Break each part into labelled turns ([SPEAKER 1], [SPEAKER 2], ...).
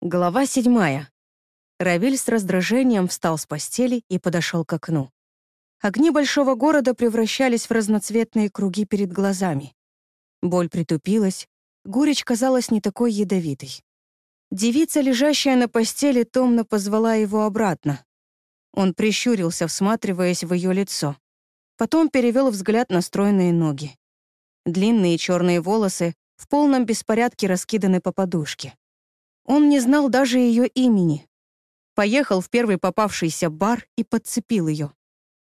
[SPEAKER 1] Глава седьмая. Равиль с раздражением встал с постели и подошел к окну. Огни большого города превращались в разноцветные круги перед глазами. Боль притупилась, горечь казалась не такой ядовитой. Девица, лежащая на постели, томно позвала его обратно. Он прищурился, всматриваясь в ее лицо. Потом перевел взгляд на стройные ноги. Длинные черные волосы в полном беспорядке раскиданы по подушке. Он не знал даже ее имени. Поехал в первый попавшийся бар и подцепил ее.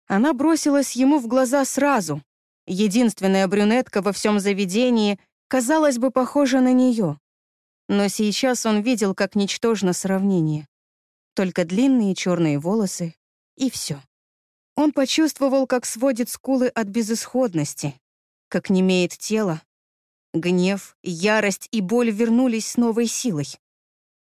[SPEAKER 1] Она бросилась ему в глаза сразу. Единственная брюнетка во всем заведении, казалось бы, похожа на нее. Но сейчас он видел, как ничтожно сравнение. Только длинные черные волосы, и все. Он почувствовал, как сводит скулы от безысходности, как немеет тело. Гнев, ярость и боль вернулись с новой силой.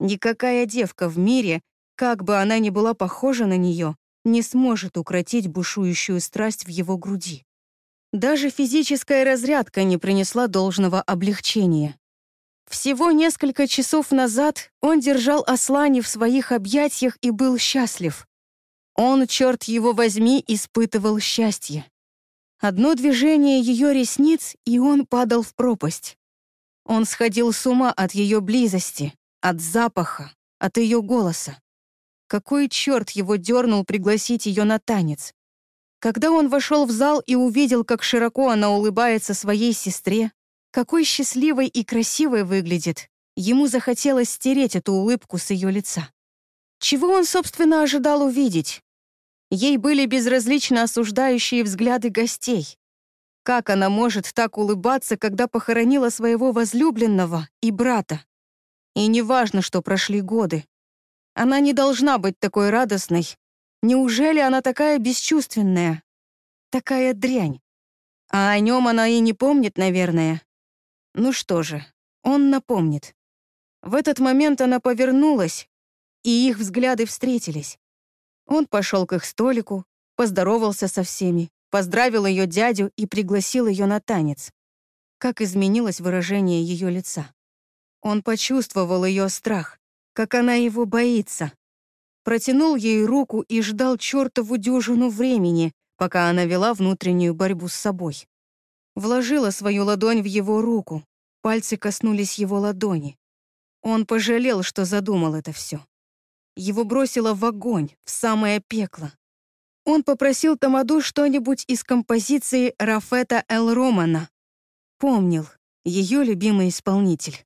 [SPEAKER 1] Никакая девка в мире, как бы она ни была похожа на нее, не сможет укротить бушующую страсть в его груди. Даже физическая разрядка не принесла должного облегчения. Всего несколько часов назад он держал Аслани в своих объятиях и был счастлив. Он, черт его возьми, испытывал счастье. Одно движение ее ресниц, и он падал в пропасть. Он сходил с ума от ее близости, от запаха, от ее голоса. Какой черт его дернул пригласить ее на танец? Когда он вошел в зал и увидел, как широко она улыбается своей сестре, какой счастливой и красивой выглядит, ему захотелось стереть эту улыбку с ее лица. Чего он, собственно, ожидал увидеть? Ей были безразличны осуждающие взгляды гостей. Как она может так улыбаться, когда похоронила своего возлюбленного и брата? И неважно, что прошли годы. Она не должна быть такой радостной. Неужели она такая бесчувственная? Такая дрянь. А о нем она и не помнит, наверное. Ну что же, он напомнит. В этот момент она повернулась, и их взгляды встретились. Он пошел к их столику, поздоровался со всеми, поздравил ее дядю и пригласил ее на танец. Как изменилось выражение ее лица. Он почувствовал ее страх, как она его боится. Протянул ей руку и ждал чертову дюжину времени, пока она вела внутреннюю борьбу с собой. Вложила свою ладонь в его руку, пальцы коснулись его ладони. Он пожалел, что задумал это все. Его бросило в огонь, в самое пекло. Он попросил Тамаду что-нибудь из композиции Рафета Эл Романа. Помнил, ее любимый исполнитель.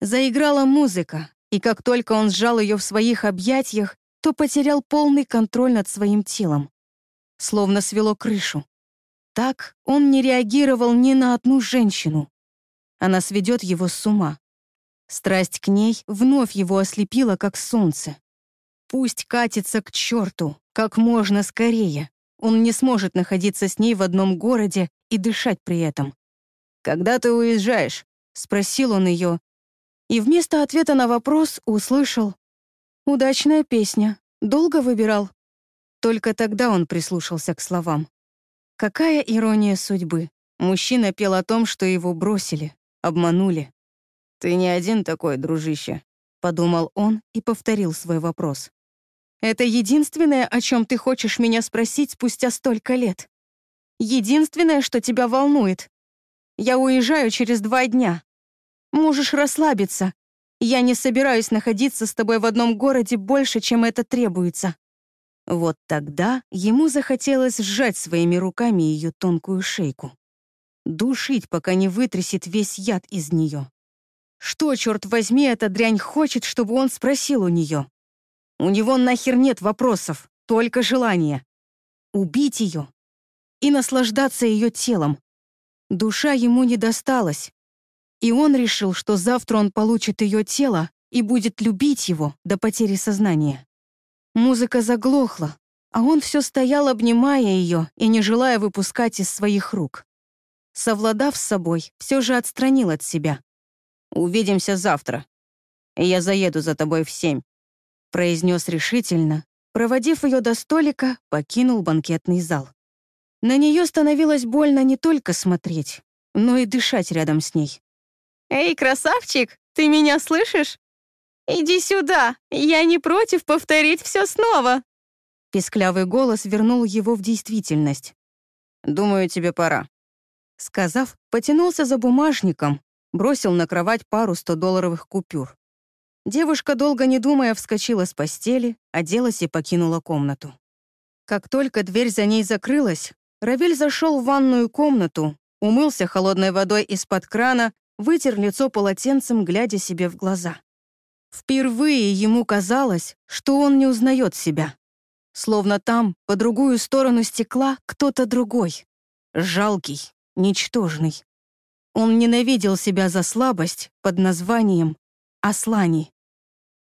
[SPEAKER 1] Заиграла музыка, и как только он сжал ее в своих объятиях, то потерял полный контроль над своим телом. Словно свело крышу. Так он не реагировал ни на одну женщину. Она сведет его с ума. Страсть к ней вновь его ослепила, как солнце. Пусть катится к черту, как можно скорее. Он не сможет находиться с ней в одном городе и дышать при этом. «Когда ты уезжаешь?» — спросил он ее, и вместо ответа на вопрос услышал «Удачная песня. Долго выбирал?» Только тогда он прислушался к словам. Какая ирония судьбы. Мужчина пел о том, что его бросили, обманули. «Ты не один такой, дружище», — подумал он и повторил свой вопрос. «Это единственное, о чем ты хочешь меня спросить спустя столько лет? Единственное, что тебя волнует? Я уезжаю через два дня. Можешь расслабиться. Я не собираюсь находиться с тобой в одном городе больше, чем это требуется». Вот тогда ему захотелось сжать своими руками ее тонкую шейку. Душить, пока не вытрясет весь яд из нее. Что, черт возьми, эта дрянь хочет, чтобы он спросил у нее? У него нахер нет вопросов, только желание. Убить ее и наслаждаться ее телом. Душа ему не досталась, и он решил, что завтра он получит ее тело и будет любить его до потери сознания. Музыка заглохла, а он все стоял, обнимая ее и не желая выпускать из своих рук. Совладав с собой, все же отстранил от себя. «Увидимся завтра. Я заеду за тобой в семь», — произнес решительно, проводив ее до столика, покинул банкетный зал. На нее становилось больно не только смотреть, но и дышать рядом с ней.
[SPEAKER 2] «Эй, красавчик, ты меня слышишь?
[SPEAKER 1] Иди сюда, я не против повторить все снова!» Песклявый голос вернул его в действительность. «Думаю, тебе пора». Сказав, потянулся за бумажником, бросил на кровать пару 100-долларовых купюр. Девушка, долго не думая, вскочила с постели, оделась и покинула комнату. Как только дверь за ней закрылась, Равиль зашел в ванную комнату, умылся холодной водой из-под крана, вытер лицо полотенцем, глядя себе в глаза. Впервые ему казалось, что он не узнает себя. Словно там, по другую сторону стекла, кто-то другой. Жалкий, ничтожный. Он ненавидел себя за слабость под названием Аслани.